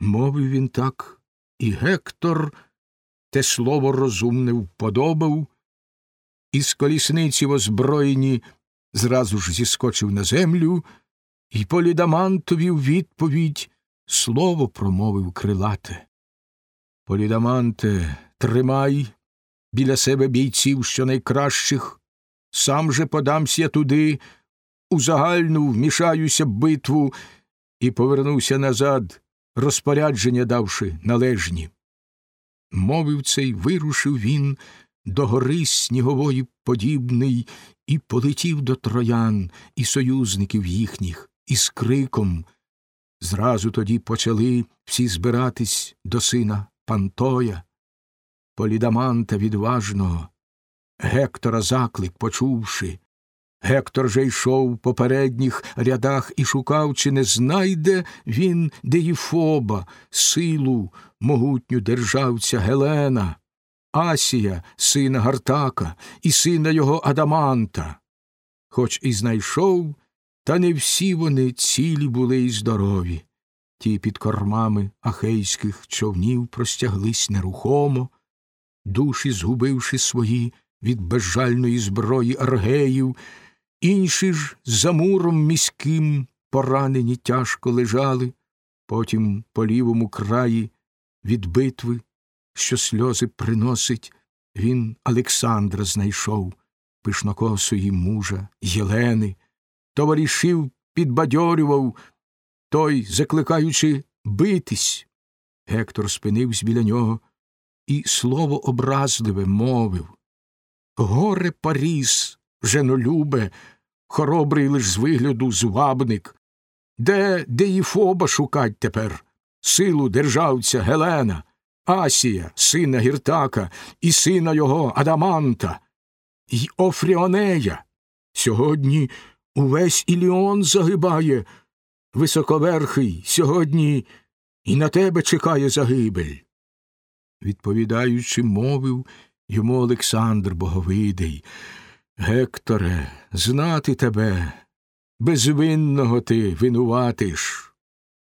Мовив він так, і Гектор те слово розумне вподобав, і з колісниці в озброєні зразу ж зіскочив на землю, і Полідамантові в відповідь слово промовив крилате. Полідаманте, тримай біля себе бійців щонайкращих, сам же подамся туди, у загальну вмішаюся битву і повернуся назад, розпорядження давши належні. Мовив цей, вирушив він до гори снігової подібний і полетів до троян і союзників їхніх, і з криком. Зразу тоді почали всі збиратись до сина Пантоя, Полідаманта відважного, Гектора заклик почувши. Гектор же йшов в попередніх рядах і шукав, чи не знайде він Деїфоба, силу могутню державця Гелена, Асія, сина Гартака, і сина його Адаманта. Хоч і знайшов, та не всі вони цілі були й здорові. Ті під кормами ахейських човнів простяглись нерухомо, душі згубивши свої від безжальної зброї аргеїв, інші ж за муром міським поранені тяжко лежали, потім по лівому краї від битви, що сльози приносить, він Олександра знайшов, пишнокосої мужа, Єлени, товаришів підбадьорював, той, закликаючи битись. Гектор спинився біля нього і слово образливе мовив Горе Паріс, женолюбе, хоробрий лиш з вигляду звабник. Де Деїфоба шукать тепер? Силу державця Гелена, Асія, сина Гіртака, і сина його Адаманта, й Офріонея. Сьогодні увесь Іліон загибає, високоверхий, сьогодні і на тебе чекає загибель. Відповідаючи, мовив йому Олександр Боговидий, Гекторе, знати тебе, безвинного ти винуватиш.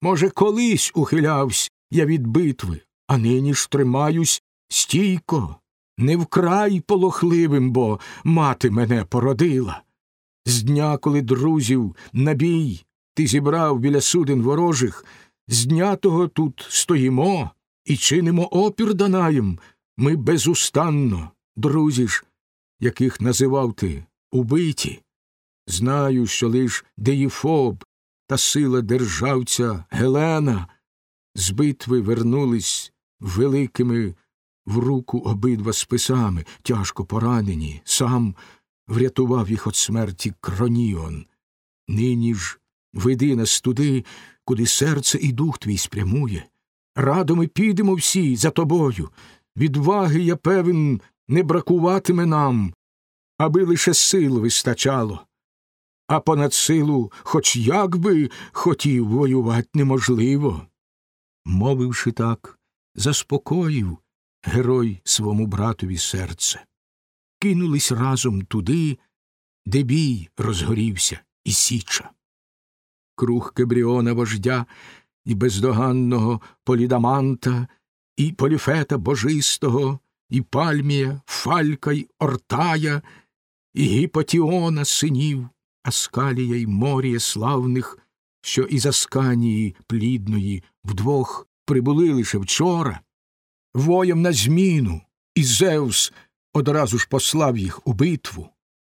Може, колись ухилявсь я від битви, а нині ж тримаюсь стійко, не вкрай полохливим, бо мати мене породила. З дня, коли друзів на бій ти зібрав біля суден ворожих, з дня того тут стоїмо і чинимо опір Данаєм, ми безустанно, друзі ж, яких називав ти убиті. Знаю, що лиш Деїфоб та сила державця Гелена з битви вернулись великими в руку обидва списами, тяжко поранені, сам врятував їх від смерті Кроніон. Нині ж веди нас туди, куди серце і дух твій спрямує. Радо ми підемо всі за тобою. Відваги, я певен, не бракуватиме нам, аби лише сил вистачало. А понад силу, хоч як би хотів воювати неможливо. Мовивши так, заспокоїв герой свому братові серце. Кинулись разом туди, де бій розгорівся і січа. Круг Кебріона вождя і бездоганного полідаманта, і поліфета божистого, і пальмія, фалька й ортая, і гіпотіона синів, Аскалія й морія славних, що із Асканії плідної вдвох прибули лише вчора, воєм на зміну, і Зевс одразу ж послав їх у битву.